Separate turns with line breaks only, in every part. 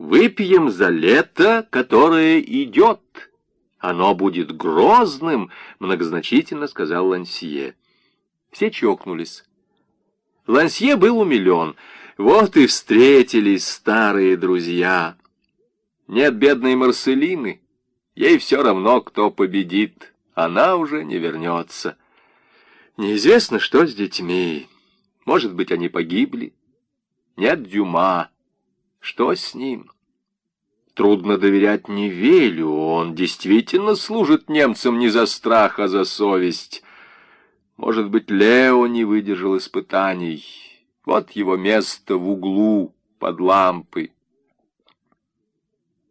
Выпьем за лето, которое идет. Оно будет грозным, многозначительно сказал Лансье. Все чокнулись. Лансье был умилен. Вот и встретились старые друзья. Нет бедной Марселины. Ей все равно, кто победит. Она уже не вернется. Неизвестно, что с детьми. Может быть, они погибли. Нет Дюма. Что с ним? Трудно доверять Невелю. Он действительно служит немцам не за страх, а за совесть. Может быть, Лео не выдержал испытаний. Вот его место в углу под лампой.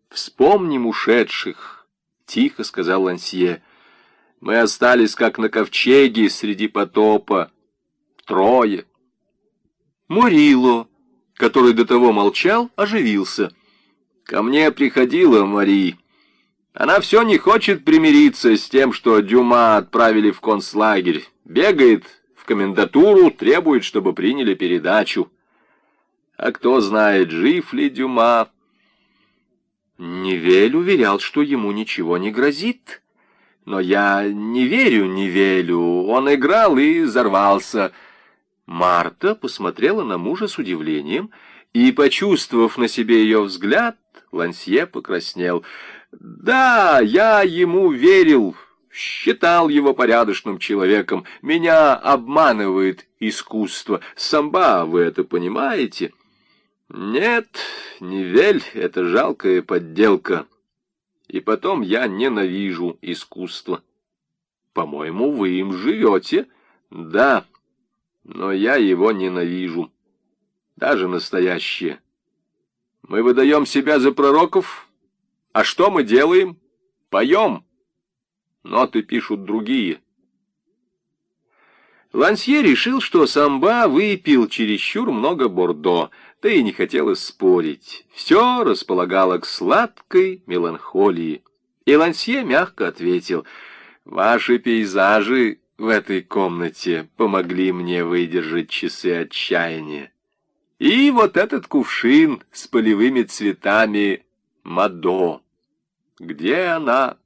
«Вспомним ушедших», — тихо сказал Лансье. «Мы остались, как на ковчеге среди потопа. Трое». Мурило, который до того молчал, оживился. «Ко мне приходила Мари. Она все не хочет примириться с тем, что Дюма отправили в концлагерь. Бегает в комендатуру, требует, чтобы приняли передачу. А кто знает, жив ли Дюма?» Невель уверял, что ему ничего не грозит. Но я не верю Невелю. Он играл и взорвался. Марта посмотрела на мужа с удивлением, и, почувствовав на себе ее взгляд, Лансье покраснел. «Да, я ему верил, считал его порядочным человеком. Меня обманывает искусство. Самба, вы это понимаете?» «Нет, не вель, это жалкая подделка. И потом я ненавижу искусство». «По-моему, вы им живете?» «Да, но я его ненавижу. Даже настоящее. Мы выдаем себя за пророков, а что мы делаем? Поем. Ноты пишут другие. Лансье решил, что самба выпил чересчур много бордо, да и не хотелось спорить. Все располагало к сладкой меланхолии. И Лансье мягко ответил, «Ваши пейзажи в этой комнате помогли мне выдержать часы отчаяния. И вот этот кувшин с полевыми цветами Мадо. Где она?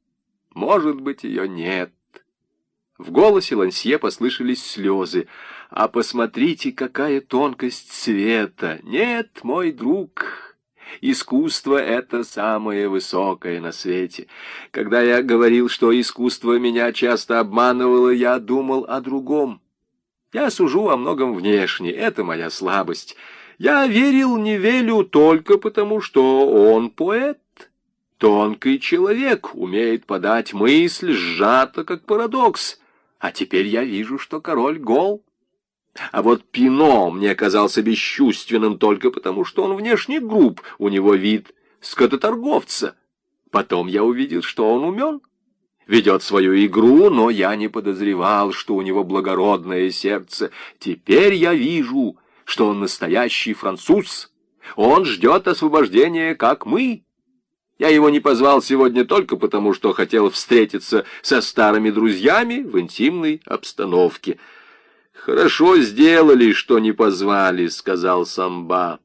Может быть, ее нет. В голосе Лансье послышались слезы. А посмотрите, какая тонкость цвета! Нет, мой друг, Искусство — это самое высокое на свете. Когда я говорил, что искусство меня часто обманывало, я думал о другом. Я сужу о многом внешне, это моя слабость. Я верил Невелю только потому, что он поэт. Тонкий человек умеет подать мысль сжато, как парадокс. А теперь я вижу, что король гол. А вот Пино мне казался бесчувственным только потому, что он внешне груб, у него вид скототорговца. Потом я увидел, что он умен, ведет свою игру, но я не подозревал, что у него благородное сердце. Теперь я вижу, что он настоящий француз. Он ждет освобождения, как мы. Я его не позвал сегодня только потому, что хотел встретиться со старыми друзьями в интимной обстановке. «Хорошо сделали, что не позвали», — сказал Самба.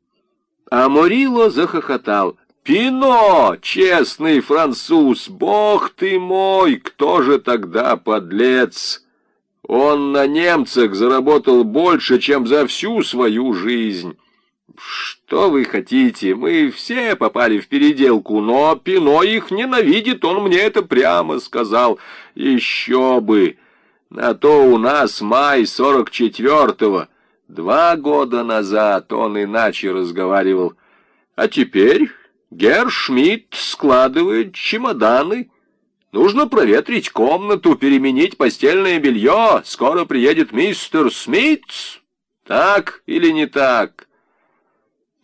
А Морило захохотал. «Пино, честный француз, бог ты мой, кто же тогда подлец? Он на немцах заработал больше, чем за всю свою жизнь». «Что вы хотите? Мы все попали в переделку, но Пино их ненавидит, он мне это прямо сказал. Еще бы!» На то у нас май сорок четвертого. Два года назад он иначе разговаривал. А теперь Герр Шмидт складывает чемоданы. Нужно проветрить комнату, переменить постельное белье. Скоро приедет мистер Смитс. Так или не так?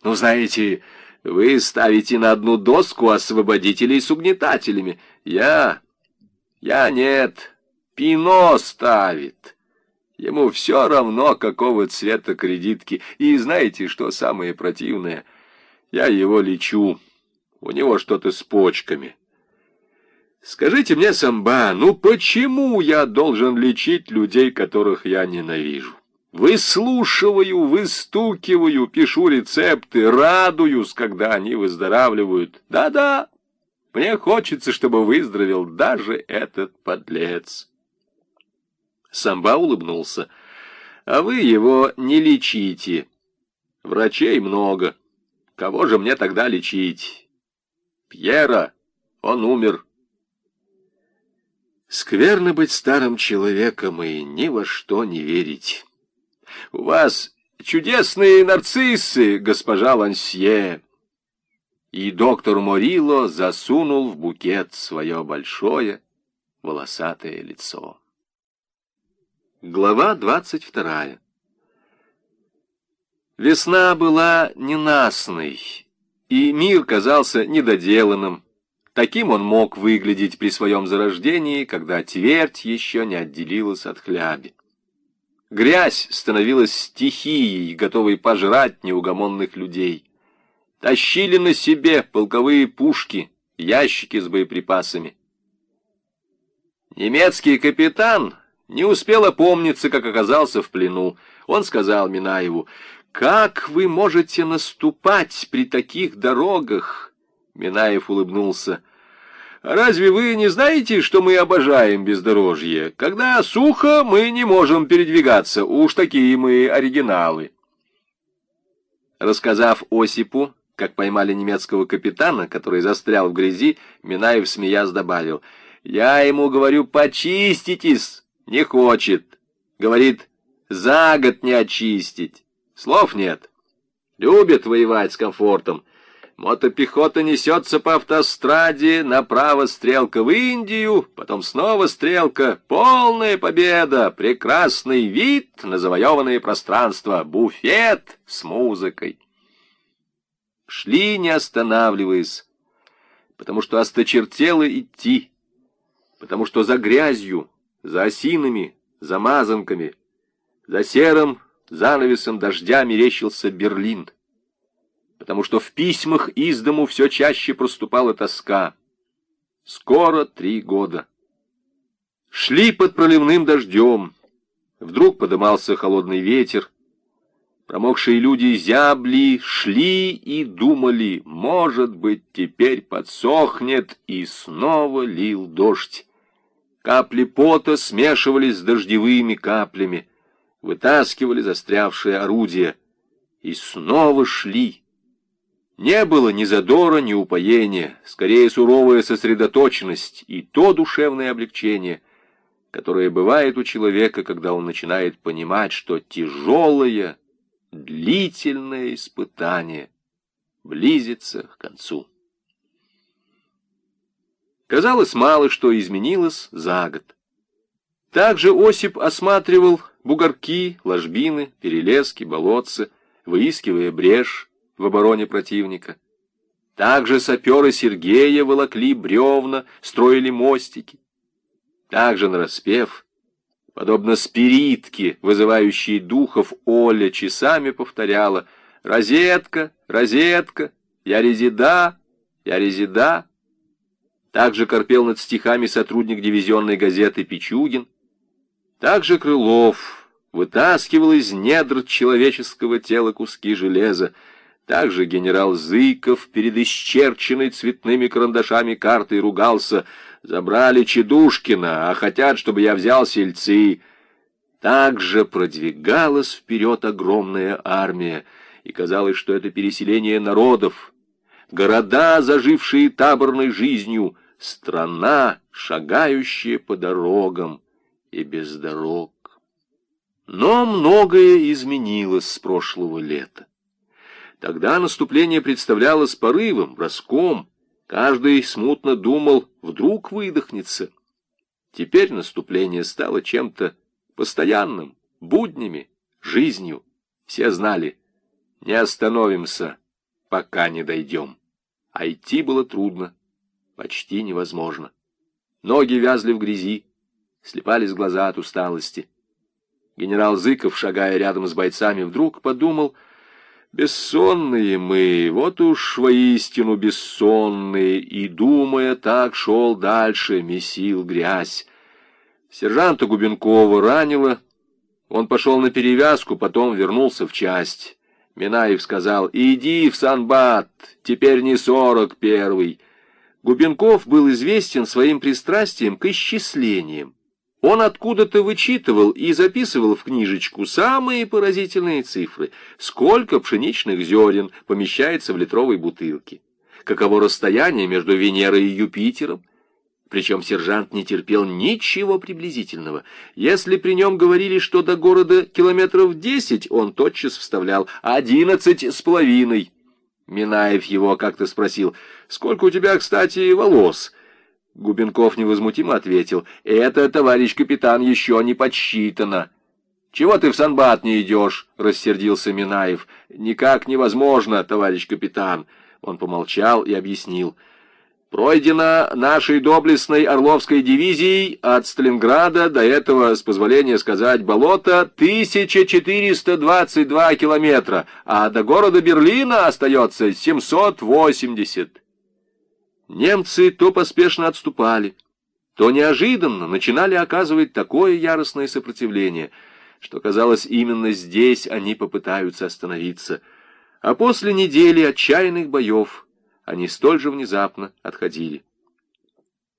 Ну, знаете, вы ставите на одну доску освободителей с угнетателями. Я... я нет... Пино ставит. Ему все равно, какого цвета кредитки. И знаете, что самое противное? Я его лечу. У него что-то с почками. Скажите мне, Самба, ну почему я должен лечить людей, которых я ненавижу? Выслушиваю, выстукиваю, пишу рецепты, радуюсь, когда они выздоравливают. Да-да, мне хочется, чтобы выздоровел даже этот подлец. Самба улыбнулся. А вы его не лечите. Врачей много. Кого же мне тогда лечить? Пьера, он умер. Скверно быть старым человеком и ни во что не верить. У вас чудесные нарциссы, госпожа Лансье. И доктор Морило засунул в букет свое большое волосатое лицо. Глава двадцать вторая. Весна была ненастной, и мир казался недоделанным. Таким он мог выглядеть при своем зарождении, когда твердь еще не отделилась от хляби. Грязь становилась стихией, готовой пожрать неугомонных людей. Тащили на себе полковые пушки, ящики с боеприпасами. Немецкий капитан не успел опомниться, как оказался в плену. Он сказал Минаеву, «Как вы можете наступать при таких дорогах?» Минаев улыбнулся. Разве вы не знаете, что мы обожаем бездорожье? Когда сухо, мы не можем передвигаться, уж такие мы оригиналы. Рассказав Осипу, как поймали немецкого капитана, который застрял в грязи, Минаев, смеясь, добавил, «Я ему говорю, почиститесь!» Не хочет. Говорит, за год не очистить. Слов нет. Любит воевать с комфортом. Мотопехота несется по автостраде, направо стрелка в Индию, потом снова стрелка. Полная победа, прекрасный вид на завоеванное пространство, буфет с музыкой. Шли, не останавливаясь, потому что осточертело идти, потому что за грязью, за осинами, за мазанками, за серым занавесом дождя мерещился Берлин — потому что в письмах из дому все чаще проступала тоска. Скоро три года. Шли под проливным дождем. Вдруг подымался холодный ветер. Промокшие люди зябли, шли и думали, может быть, теперь подсохнет, и снова лил дождь. Капли пота смешивались с дождевыми каплями, вытаскивали застрявшие орудия, и снова шли. Не было ни задора, ни упоения, скорее суровая сосредоточенность и то душевное облегчение, которое бывает у человека, когда он начинает понимать, что тяжелое, длительное испытание близится к концу. Казалось, мало что изменилось за год. Также Осип осматривал бугорки, ложбины, перелески, болотца, выискивая брешь, в обороне противника. Также саперы Сергея волокли бревна, строили мостики. Также нараспев, подобно спиритке, вызывающей духов, Оля часами повторяла «Розетка, розетка, я резида, я резида». Также корпел над стихами сотрудник дивизионной газеты Пичугин. Также Крылов вытаскивал из недр человеческого тела куски железа, также генерал Зыков перед исчерченной цветными карандашами картой ругался. Забрали Чедушкина, а хотят, чтобы я взял сельцы. Также продвигалась вперед огромная армия, и казалось, что это переселение народов. Города, зажившие таборной жизнью, страна, шагающая по дорогам и без дорог. Но многое изменилось с прошлого лета. Тогда наступление представлялось порывом, броском. Каждый смутно думал, вдруг выдохнется. Теперь наступление стало чем-то постоянным, буднями, жизнью. Все знали, не остановимся, пока не дойдем. А идти было трудно, почти невозможно. Ноги вязли в грязи, слепались глаза от усталости. Генерал Зыков, шагая рядом с бойцами, вдруг подумал, Бессонные мы, вот уж воистину бессонные, и, думая, так шел дальше, месил грязь. Сержанта Губенкова ранило, Он пошел на перевязку, потом вернулся в часть. Минаев сказал, «Иди в Санбат, теперь не сорок первый». Губенков был известен своим пристрастием к исчислениям. Он откуда-то вычитывал и записывал в книжечку самые поразительные цифры, сколько пшеничных зерен помещается в литровой бутылке, каково расстояние между Венерой и Юпитером, причем сержант не терпел ничего приблизительного. Если при нем говорили, что до города километров десять, он тотчас вставлял одиннадцать с половиной. Минаев его как-то спросил, «Сколько у тебя, кстати, волос?» Губенков невозмутимо ответил, «Это, товарищ капитан, еще не подсчитано». «Чего ты в Санбат не идешь?» — рассердился Минаев. «Никак невозможно, товарищ капитан». Он помолчал и объяснил, — Пройдено нашей доблестной Орловской дивизией от Сталинграда до этого, с позволения сказать, болота 1422 километра, а до города Берлина остается 780. Немцы то поспешно отступали, то неожиданно начинали оказывать такое яростное сопротивление, что, казалось, именно здесь они попытаются остановиться. А после недели отчаянных боев они столь же внезапно отходили.